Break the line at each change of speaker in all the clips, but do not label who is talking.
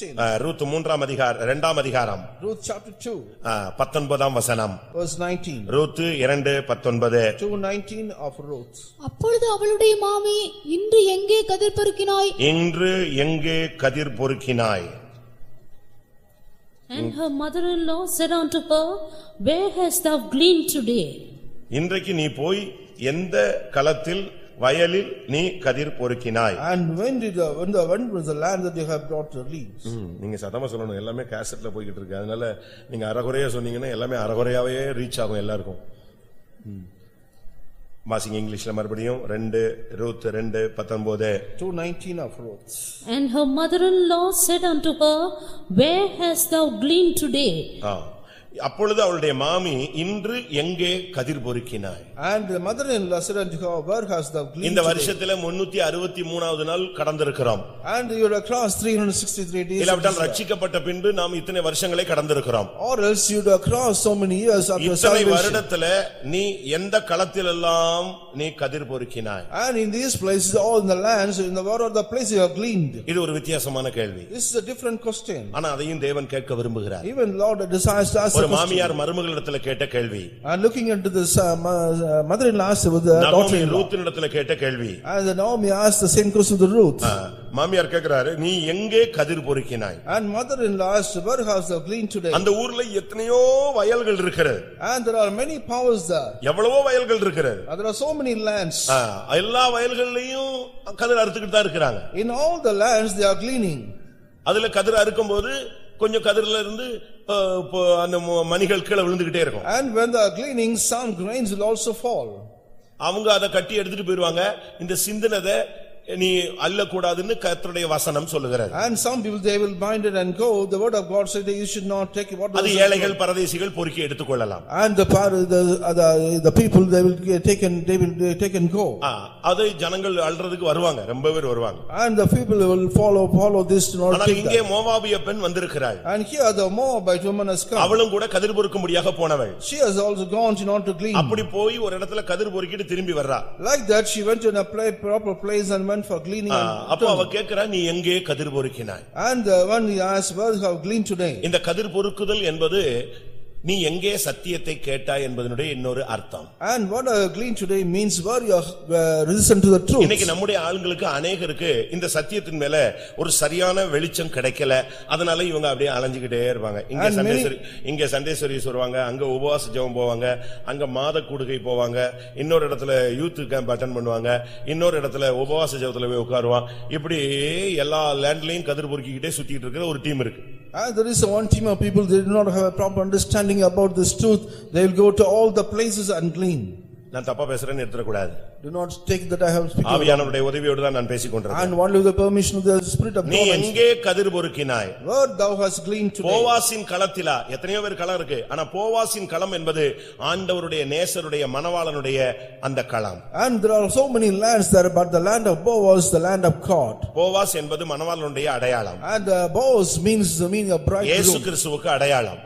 15.
ஆ, Ruth மூன்றாம் அதிகாரம் இரண்டாம் அதிகாரம்
chapter 2,
ஆ, பத்தொன்பதாம் வசனம்
verse 19.
ரூத் இரண்டு பத்தொன்பது
2:19 of Ruth.
அப்பொழுது அவளுடைய மாமி இன்று எங்கே கதிர் பொறுக்கினாய்
இன்று எங்கே கதிர் பொறுக்கினாய்
And her mother-in-law said unto her, Where hast thou gleaned today?
இன்றைக்கு நீ போய் எந்த களத்தில் வயலில் நீ கதிர் பொறுக்கினாய்
And when did, the- when the, when was the land that you have brought the leaves?
ம், நீங்க சத்தமா சொல்லணும் எல்லாமே கேசட்ல போய்கிட்டு இருக்கு அதனால நீங்க அறகுறையா சொன்னீங்கன்னா எல்லாமே அறகுறையாவே ரீச் ஆகும் எல்லாருக்கும் ம். வாசிங்க இங்கிலீஷ்ல மறுபடியும் ரெண்டு ரூத் ரெண்டு பத்தொன்பது
2:19 of Ruth.
And her mother-in-law said unto her, Where hast thou gleaned today?
ஆ. அப்பொழுது அவளுடைய மாமி இன்று எங்கே கதிர் பொறுக்கினாய்
And the mother-in-law said unto her, Where hast thou gleaned
இந்த
today?
வருஷத்துல முன்னூத்தி அறுபத்தி மூணாவது நாள் கடந்திருக்கிறோம்
And you are across 363 days. of
இல்லாவிட்டால்
this year.
ரட்சிக்கப்பட்ட பின்பு நாம் இத்தனை வருஷங்களை கடந்திருக்கிறோம்
Or else you'd across so many years after
இத்தனை
salvation.
வருடத்துல நீ எந்த களத்திலெல்லாம் நீ கதிர் பொறுக்கினாய்
And in these places, all in the lands, in the what are the places you have gleaned?
இது ஒரு வித்தியாசமான கேள்வி
This is a different question.
ஆனா அதையும் தேவன் கேட்க விரும்புகிறார்
Even Lord desires to ask
ஒரு
the.
மாமியார் மருமகளிடத்துல கேட்ட கேள்வி
And looking into this, uh, mo- uh, mother-in-law asked with the
நகோமி
daughter-in-law.
ரூத்தினிடத்துல கேட்ட கேள்வி
And the Naomi asked the same question to Ruth.
ஆ, மாமியார் கேக்குறாரு நீ எங்கே கதிர் பொறுக்கினாய்
And mother-in-law asked, where hast thou gleaned today?
அந்த ஊர்ல எத்தனையோ வயல்கள் இருக்கிறது
And there are many powers there.
எவ்வளவோ வயல்கள் இருக்கிறது
there are so many lands.
எல்லா வயல்கள்லயும் கதிர் அறுத்துக்கிட்டு தான் இருக்கிறாங்க
In all the lands, they are gleaning.
அதுல கதிர் அறுக்கும்போது கொஞ்சம் கதிர்ல இருந்து அந்த மணிகள் கீழே விழுந்துகிட்டே இருக்கும்
And when they are gleaning, some grains will also fall.
அவங்க அதை கட்டி எடுத்துட்டு போயிருவாங்க இந்த சிந்தினதை நீ அள்ளக்கூடாதுன்னு கர்த்தருடைய வசனம் சொல்லுகிறது
And some people, they will bind it and go. The word of God said that you should not take what
அது
was.
ஏழைகள் பரதேசிகள் பொறுக்கி எடுத்துக்கொள்ளலாம்
And the, par- the, uh, the, the people, they will get taken, they will uh, take and go.
ஆ, அதை ஜனங்கள் அல்றதுக்கு வருவாங்க ரொம்ப பேர் வருவாங்க
And the people will follow, follow this to not
ஆனால்
take
இங்கே
that.
மோவாபிய பெண் வந்திருக்கிறாள்
And here the Moabite woman has come.
அவளும் கூட கதிர் பொறுக்கும்படியாக போனவள்
She has also gone to not to glean.
அப்படி போய் ஒரு இடத்துல கதிர் பொறுக்கிட்டு திரும்பி வர்றா
Like that, she went in a pla- proper place and went for gleaning.
அப்போ அவ கேக்குறா நீ எங்கே கதிர் பொறுக்கினாய்
And uh, when he asked, where have gleaned today?
இந்த கதிர் பொறுக்குதல் என்பது நீ எங்கே சத்தியத்தை கேட்டாய் என்பதனுடைய இன்னொரு அர்த்தம்.
And what I gleaned today means where you are uh, resistant to the truth.
இன்னைக்கு நம்முடைய ஆளுங்களுக்கு அநேகருக்கு இந்த சத்தியத்தின் மேல ஒரு சரியான வெளிச்சம் கிடைக்கல. அதனால இவங்க அப்படியே அலைஞ்சுக்கிட்டே இருப்பாங்க. இங்க
And
சண்டே
many-
சரி இங்க சண்டே சர்வீஸ் வருவாங்க அங்க உபவாச ஜெபம் போவாங்க அங்க மாத கூடுகை போவாங்க இன்னொரு இடத்துல யூத் கேம்ப் அட்டன் பண்ணுவாங்க இன்னொரு இடத்துல உபவாச ஜெபத்துல போய் உட்காருவான். இப்படி எல்லா லேண்ட்லயும் கதிர் பொறுக்கிக்கிட்டே சுத்திட்டு இருக்கிற ஒரு டீம் இருக்கு.
There is one team of people, they do not have a proper understanding about this truth. They will go to all the places and glean.
நான் தப்பா பேசுறேன்னு எடுத்துடக்கூடாது
Do not take that I have spoken.
ஆவியானவருடைய உதவியோடு தான் நான் பேசிக் கொண்டிருக்கேன்
And only with the permission of the spirit of
நீ. எங்கே கதிர் பொறுக்கினாய்
Where thou hast gleaned today.
போவாசின் களத்திலா எத்தனையோ பேர் களம் இருக்கு ஆனா போவாசின் களம் என்பது ஆண்டவருடைய நேசருடைய மணவாளனுடைய அந்த களம்
And there are so many lands there, but the land of Boaz, the land of God.
Boaz என்பது மணவாளனுடைய அடையாளம்
And uh, Boaz means the meaning of
இயேசு. கிறிஸ்துவுக்கு அடையாளம்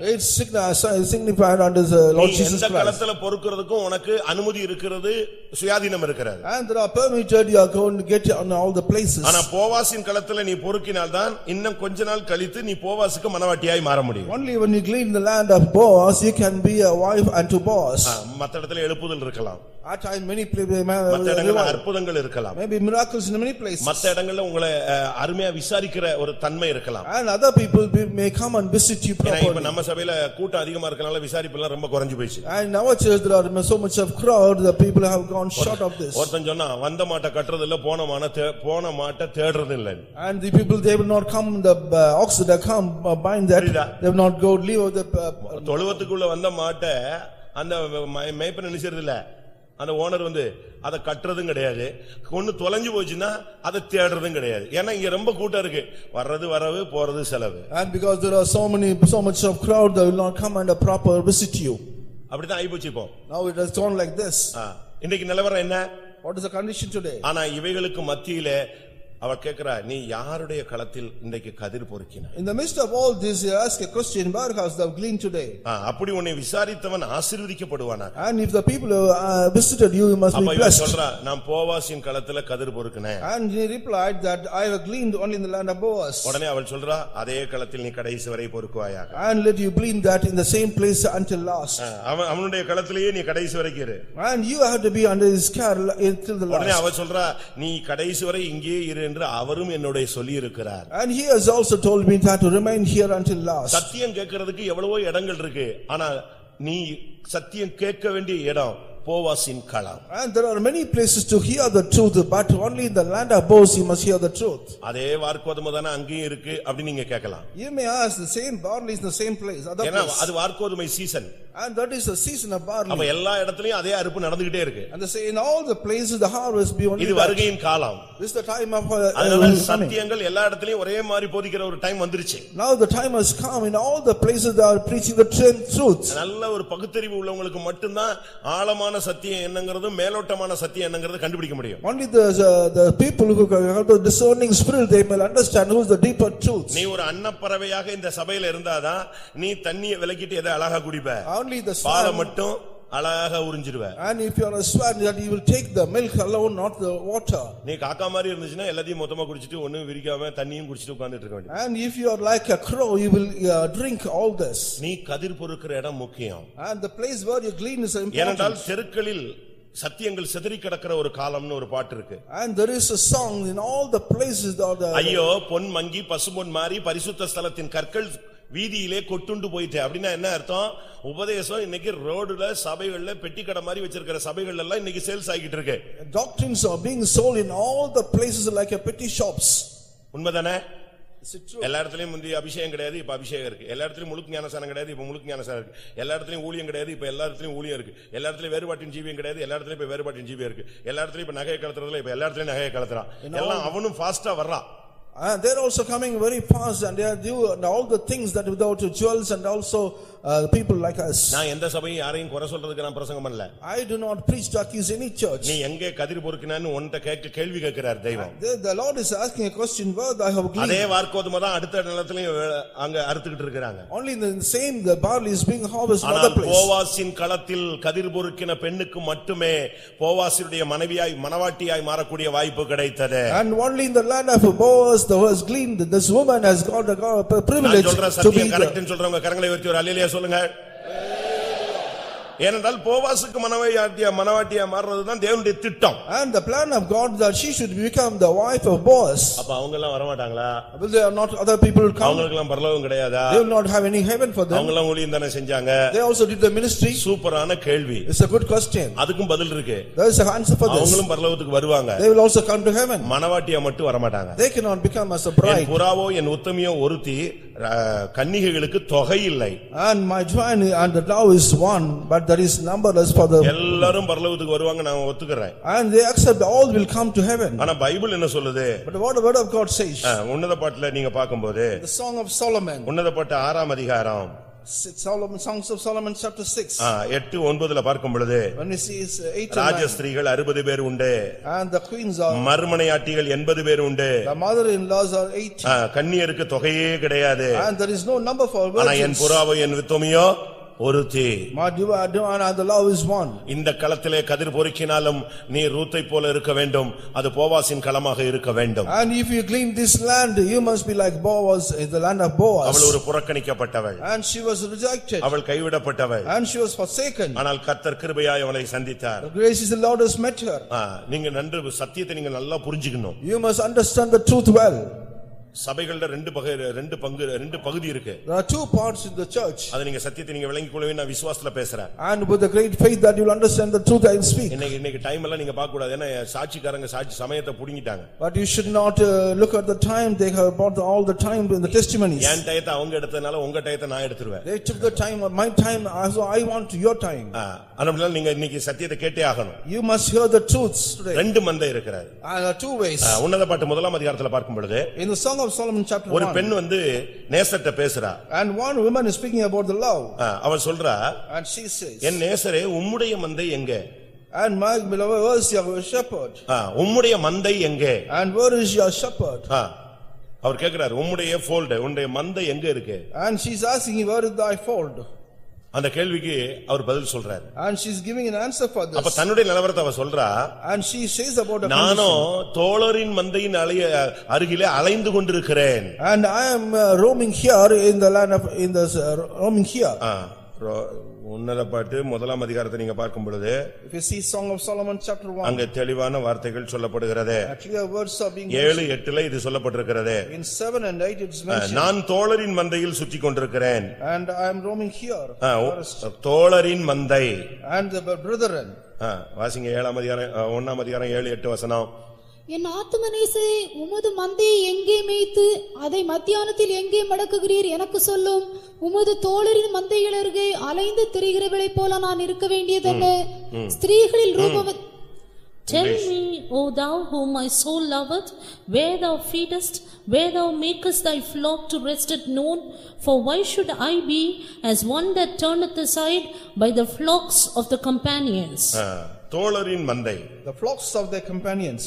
signified under the
நீ
Lord Jesus
எந்த
Christ.
களத்துல பொறுக்கிறதுக்கும் உனக்கு அனுமதி இருக்கிறது சுயாதீனம் இருக்கிறது
And there are permitted, you are going to get on all the places.
ஆனா போவாசின் களத்துல நீ பொறுக்கினால்தான் இன்னும் கொஞ்ச நாள் கழித்து நீ போவாசுக்கு மனவாட்டியாய் மாற முடியும்
Only when you glean the land of Boaz, you can be a wife unto Boaz.
ஆ, மத்த இடத்துல எழுப்புதல் இருக்கலாம்
At times, many places,
மத்த இடங்கள்ல அற்புதங்கள் இருக்கலாம்
maybe miracles in many places.
மத்த இடங்கள்ல உங்களை அஹ், அருமையா விசாரிக்கிற ஒரு தன்மை இருக்கலாம்
And other people be- may come and visit you
ஏன்னா இப்ப
properly.
நம்ம சபையில கூட்டம் அதிகமா இருக்கனால விசாரிப்பு எல்லாம் ரொம்ப குறைஞ்சு போயிடுச்சு
And in our church, there are so much of crowd, the people have gone short of this.
ஒருத்தன் சொன்னா வந்த மாட்டை கட்டுறது இல்ல போன மான போன மாட்டை தேடுறது இல்ல
And the people, they will not come, the uh, ox that come uh, bind that, they will not go leave the, uh,
தொழுவத்துக்குள்ள வந்த மாட்டை அந்த மேய்ப்பன் நினைச்சது இல்ல அந்த ஓனர் வந்து அதை கட்டுறதும் கிடையாது ஒண்ணு தொலைஞ்சு போச்சுன்னா அதை தேடுறதும் கிடையாது ஏன்னா இங்க ரொம்ப கூட்டம் இருக்கு வர்றது வரவு போறது செலவு
and because there are so many, so much of crowd, they will not come and uh, proper visit you.
அப்படித்தான் ஆயிப்போச்சு இப்போ
Now it has gone like this.
ஆ, இன்னைக்கு நிலவரம் என்ன
What is the condition today?
ஆனா இவைகளுக்கு மத்தியிலே அவ கேக்குறா நீ யாருடைய களத்தில் இன்றைக்கு கதிர் பொறுக்கின
In the midst of all this, he asked a question, where hast thou gleaned today?
ஆ, அப்படி உன்னை விசாரித்தவன் ஆசீர்வதிக்கப்படுவானா
And if the people who uh, visited you, you must be
அப்ப இவன்
blessed.
சொல்றா நான் போவாசின் களத்துல கதிர் பொறுக்கினேன்
And he replied that I have gleaned only in the land of Boaz.
உடனே அவள் சொல்றா அதே களத்தில் நீ கடைசி வரை பொறுக்குவாயாக
And let you glean that in the same place until last.
ஆ, அவன் அவனுடைய களத்திலேயே நீ கடைசி வரைக்கும் இரு
And you have to be under his care until the
உடனே
last.
அவ சொல்றா நீ கடைசி வரை இங்கே இரு என்று அவரும் என்னுடைய சொல்லி இருக்கிறார்
And he has also told me that to remain here until last.
சத்தியம் கேட்கறதுக்கு எவ்வளவோ இடங்கள் இருக்கு ஆனா நீ சத்தியம் கேட்க வேண்டிய இடம் போவாசின் களம்
And there are many places to hear the truth, but only in the land of Boaz you must hear the truth.
அதே வார்க்கோதுமை தானே அங்கேயும் இருக்கு அப்படி நீங்க கேட்கலாம்
You may ask, the same barley is in the same place, other
ஏன்னா
place.
அது வார்க்கோதுமை season
And that is the season of
அப்ப
barley.
எல்லா இடத்துலயும் அதே அறுப்பு நடந்துகிட்டே இருக்கு
And say, in all the places, the harvest be only
இது. வருகையின் காலம்
This is the time of uh,
அதனால
uh.
சத்தியங்கள் எல்லா இடத்துலயும் ஒரே மாதிரி போதிக்கிற ஒரு டைம் வந்துருச்சு
Now the time has come, in all the places they are preaching the tr- truth.
நல்ல ஒரு பகுத்தறிவு உள்ளவங்களுக்கு மட்டும்தான் ஆழமான சத்தியம் என்னங்கிறதும் மேலோட்டமான சத்தியம் என்னங்கிறது கண்டுபிடிக்க முடியும்
Only the, uh, the people who have the discerning spirit, they will understand who is the deeper truth.
நீ ஒரு அன்னப்பறவையாக இந்த சபையில இருந்தாதான் நீ தண்ணியை விலக்கிட்டு எதை அழகா குடிப்ப
Only the
பாலை
swan,
மட்டும் அழகா உறிஞ்சிருவ
and if you are a swan, that you will take the milk alone, not the water.
நீ காக்கா மாதிரி இருந்துச்சுன்னா எல்லாத்தையும் மொத்தமா குடிச்சிட்டு ஒண்ணும் விரிக்காம தண்ணியும் குடிச்சிட்டு உட்கார்ந்துட்டு இருக்க வேண்டியது
And if you are like a crow, you will uh, drink all this.
நீ கதிர் பொறுக்கிற இடம் முக்கியம்
And the place where you glean is
ஏனென்றால்
important.
தெருக்களில் சத்தியங்கள் சிதறி கிடக்கிற ஒரு காலம்னு ஒரு பாட்டு இருக்கு
And there is a song in all the places that the,
ஐயோ பொன் மங்கி பசும்பொன் மாறி பரிசுத்த ஸ்தலத்தின் கற்கள் வீதியிலே கொட்டுண்டு போயிட்டு. அப்படின்னா என்ன அர்த்தம்? உபதேசம் இன்னைக்கு ரோடுல சபைகள்ல பெட்டி கடை மாதிரி வச்சிருக்கிற சபைகள் எல்லாம் இன்னைக்கு சேல்ஸ் ஆகிட்டு இருக்கு.
Doctrines are being sold in all the places like a petty shops.
உண்மைதானே? எல்லா இடத்துலயும் முந்தி அபிஷேகம் கிடையாது இப்ப அபிஷேகம் இருக்கு. எல்லா இடத்துலயும் முழுக்க ஞானசானம் கிடையாது இப்ப முழுக்க ஞானசானம் இருக்கு. எல்லா இடத்துலயும் ஊழியம் கிடையாது இப்ப எல்லா இடத்துலயும் ஊழியம் இருக்கு. எல்லா இடத்துலயும் வேறுபாட்டின் ஜீவியம் கிடையாது எல்லா இடத்துலயும் இப்ப வேறுபாட்டின் ஜீவியம் இருக்கு. எல்லா இடத்துலயும் இப்ப நகையை கலத்துறதுல இப்ப எல்லா இடத்துலயும் நகையை கலத்துறான். எல்லாம் அவனும் ஃபாஸ்டா வர்றான்.
And they're also coming very fast and they are due and all the things that without jewels and also uh, people like us.
நான் எந்த சபையும் யாரையும் குறை சொல்றதுக்கு நான் பிரசங்கம் பண்ணல
I do not preach to accuse any church.
நீ எங்கே கதிர் பொறுக்கினான்னு உன்கிட்ட கேட்க கேள்வி கேட்கிறார் தெய்வம்
The, the Lord is asking a question where I have
அதே
gleaned.
வார்க்கோதுமை தான் அடுத்த நிலத்திலையும் வே- அங்க அறுத்துக்கிட்டு இருக்கிறாங்க
Only in the same, the barley is being harvested in
ஆனால்
other place.
போவாசின் களத்தில் கதிர் பொறுக்கின பெண்ணுக்கு மட்டுமே போவாசியுடைய மனைவியாய் மனவாட்டியாய் மாறக்கூடிய வாய்ப்பு கிடைத்தது
And only in the land of Boaz, the was gleaned, this woman has got a got a
நான்
privilege
சொல்ற
to be
சத்தியம்
the
கரெக்ட்னு சொல்றவங்க கரங்களை உயர்த்தி ஒரு அல்லேலியா சொல்லுங்க ஏனென்றால் போவாசுக்கு மனவாட்டியா மனவாட்டியா மாறுறதுதான் தேவனுடைய திட்டம்
And the plan of God that she should become the wife of Boaz.
அப்ப அவங்க எல்லாம் வரமாட்டாங்களா
Will there not other people will come?
அவங்களுக்கு எல்லாம் பரலோகம் கிடையாதா
They will not have any heaven for them.
அவங்க எல்லாம் ஊழியம் தானே செஞ்சாங்க
They also did the ministry.
சூப்பரான கேள்வி
It's a good question.
அதுக்கும் பதில் இருக்கு
There is a answer for this.
அவங்களும் பரலோகத்துக்கு வருவாங்க
They will also come to heaven.
மனவாட்டியா மட்டும் வரமாட்டாங்க
They cannot become as a
N
bride.
புறாவோ என் உத்தமியோ ஒருத்தி கன்னிகைகளுக்கு தொகை இல்லை
And my join and the dove is one, but there is numberless for the,
எல்லாரும் பரலோகத்துக்கு வருவாங்க நான் ஒத்துக்கிறேன்
and they accept all will come to heaven.
ஆனா பைபிள் என்ன சொல்லுது
But what the word of God says,
அஹ், உன்னத பாட்டுல நீங்க பார்க்கும்போது
the song of Solomon,
உன்னத பாட்டு ஆறாம் அதிகாரம்
Solomon, Songs of Solomon chapter six.
அஹ், எட்டு ஒன்பதுல பார்க்கும் பொழுது
When we see
ராஜஸ்திரீகள் அறுபது பேர் உண்டு
and the queens are,
மறுமனையாட்டிகள் எண்பது பேர் உண்டு
the are
கன்னியருக்கு தொகையே கிடையாது
and there is no number for
ஆனா என். புறாவோ என் வித்தமியோ ஒருத்தி. இந்த களத்திலே கதிர் பொறுக்கினாலும் நீ ரூத்தை போல இருக்க வேண்டும் அது போவாசின் களமாக இருக்க வேண்டும்
And if you glean this land, you must be like Boaz in the land of
அவள். ஒரு புறக்கணிக்கப்பட்டவள்
And she was rejected,
அவள் கைவிடப்பட்டவள்
and she was forsaken.
ஆனால் கர்த்தர் கிருபையாய் அவளை சந்தித்தார்
The grace is the Lord has met her.
ஆ, நீங்க நன்று சத்தியத்தை நீங்க நல்லா புரிஞ்சுக்கணும்
You must understand the truth well.
சபைகள்ல ரெண்டு பகு ரெண்டு பங்கு ரெண்டு பகுதி இருக்கு
There are two parts in the church.
அது நீங்க சத்தியத்தை நீங்க விளங்கிக் கொள்ளவே நான் விசுவாசத்துல பேசுறேன்
And with the great faith that you will understand the truth I speak.
இன்னைக்கு இன்னைக்கு டைம் எல்லாம் நீங்க பார்க்க கூடாது ஏன்னா சாட்சிக்காரங்க சாட்சி சமயத்தை புடுங்கிட்டாங்க
But you should not uh, look at the time, they have bought all the time in the testimonies.
என் டயத்தை அவங்க எடுத்ததுனால உங்க டயத்தை நான் எடுத்துருவேன்
They took the time, my time, so I want your time.
அதனால நீங்க இன்னைக்கு சத்தியத்தை கேட்டே ஆகணும்
You must hear the truths today.
ரெண்டு மந்தை இருக்கிறார்
two ways.
உன்னத பாட்டு முதலாம் அதிகாரத்துல பார்க்கும் பொழுது
In the Song of Solomon chapter
ஒரு
1,
பெண் வந்து நேசத்தை பேசுறா
and one woman is speaking about the love,
ஆ, அவள் சொல்றா
and she says,
என் நேசரே உம்முடைய மந்தை எங்க
And my beloved, where is your shepherd?
உம்முடைய மந்தை எங்கே
And where is your shepherd?
அவர் கேக்குறாரு உம்முடைய ஃபோல்டு உன்னுடைய மந்தை எங்க இருக்கு
And she's asking, where is thy fold?
அந்த கேள்விக்கு அவர் பதில் சொல்றாரு
And she's giving an answer for
அப்ப
this.
தன்னுடைய நிலவரத்தை அவ சொல்றா
And she says about
நானும்
condition.
தோழரின் மந்தையின் அலைய அருகிலே அலைந்து கொண்டிருக்கிறேன்
And I am uh, roaming here in the land of, in the, uh, roaming here.
உன்னத பாட்டு முதலாம் அதிகாரத்தை நீங்க பார்க்கும் பொழுது
If you see Song of Solomon chapter one,
அங்க தெளிவான வார்த்தைகள் சொல்லப்படுகிறது.
clear words are being
ஏழு எட்டுல இது சொல்லப்பட்டிருக்கிறது.
In seven and eight it's
ah,
mentioned,
நான் தோழரின் மந்தையில் சுற்றி கொண்டிருக்கிறேன்.
And I am roaming here.
தோழரின் மந்தை.
And the brethren,
வாசிங்க ஏழாம் அதிகாரம் ஆ, ஒண்ணாம் அதிகாரம் ஏழு எட்டு வசனம்.
என் ஆத்துமனேசே உமது மந்தையை எங்கே மேய்த்து அதை மத்தியானத்தில் எங்கே மடக்குகிறீர் எனக்கு சொல்லும் உமது தோழரின் மந்தைகள் அருகே அலைந்து திரிகிறவளைப் போல நான் இருக்க வேண்டியதல்ல ஸ்திரீகளில் ரூபவ
Tell me, O thou whom my soul loveth, where thou feedest, where thou makest thy flock to rest at noon? For why should I be as one that turneth aside by the flocks of the companions?
ஆ, தோழரின் மந்தை
the flocks of their companions.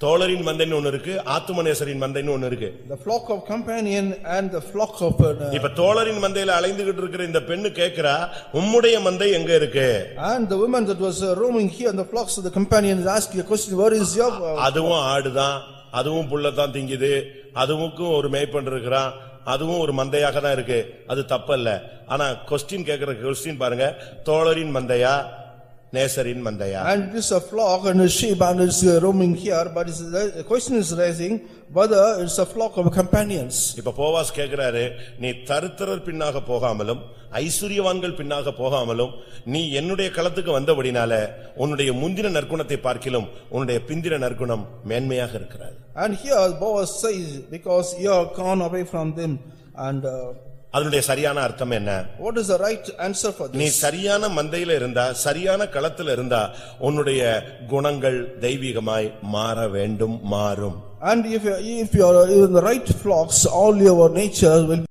தோழரின் மந்தைன்னு ஒண்ணு இருக்கு ஆத்துமனேசரின் மந்தைன்னு ஒண்ணு இருக்கு.
The flock of companion and the flock of, uh,
இப்ப தோழரின் மந்தையில அலைந்துகிட்டு இருக்கிற இந்த பெண்ணு கேக்குறா உம்முடைய மந்தை எங்க இருக்கு?
And the woman that was uh, roaming here and the flocks of the companions ask you a question, where is your, uh,
அதுவும் ஆடுதான் அதுவும் புல்லத்தான் திங்குது அதுவுக்கும் ஒரு மேய்ப்பன் இருக்கிறான் அதுவும் ஒரு மந்தையாக தான் இருக்கு. அது தப்பல்ல. ஆனா கொஸ்டின் கேக்குற கொஸ்டின் பாருங்க தோழரின் மந்தையா? நேசரின் மந்தையா
and a flock and a sheep and it's uh, roaming here, but it's, the question is raising whether it's a flock of companions.
இப்ப போவாஸ் கேக்குறாரு நீ தருத்திரர் பின்னாக போகாமலும் ஐஸ்வர்யவான்கள் பின்னாக போகாமலும் நீ என்னுடைய களத்துக்கு வந்தபடினால உன்னுடைய முந்தின நற்குணத்தை பார்க்கிலும் உன்னுடைய பிந்தின நற்குணம் மேன்மையாக
And here Boaz says, because you are gone away from them and uh,
அதனுடைய சரியான அர்த்தம் என்ன
what is the right answer for
நீ? சரியான மந்தையில இருந்தா சரியான களத்துல இருந்தா உன்னுடைய குணங்கள் தெய்வீகமாய் மாற வேண்டும் மாறும்
And if you if you are in the right flocks, all your nature will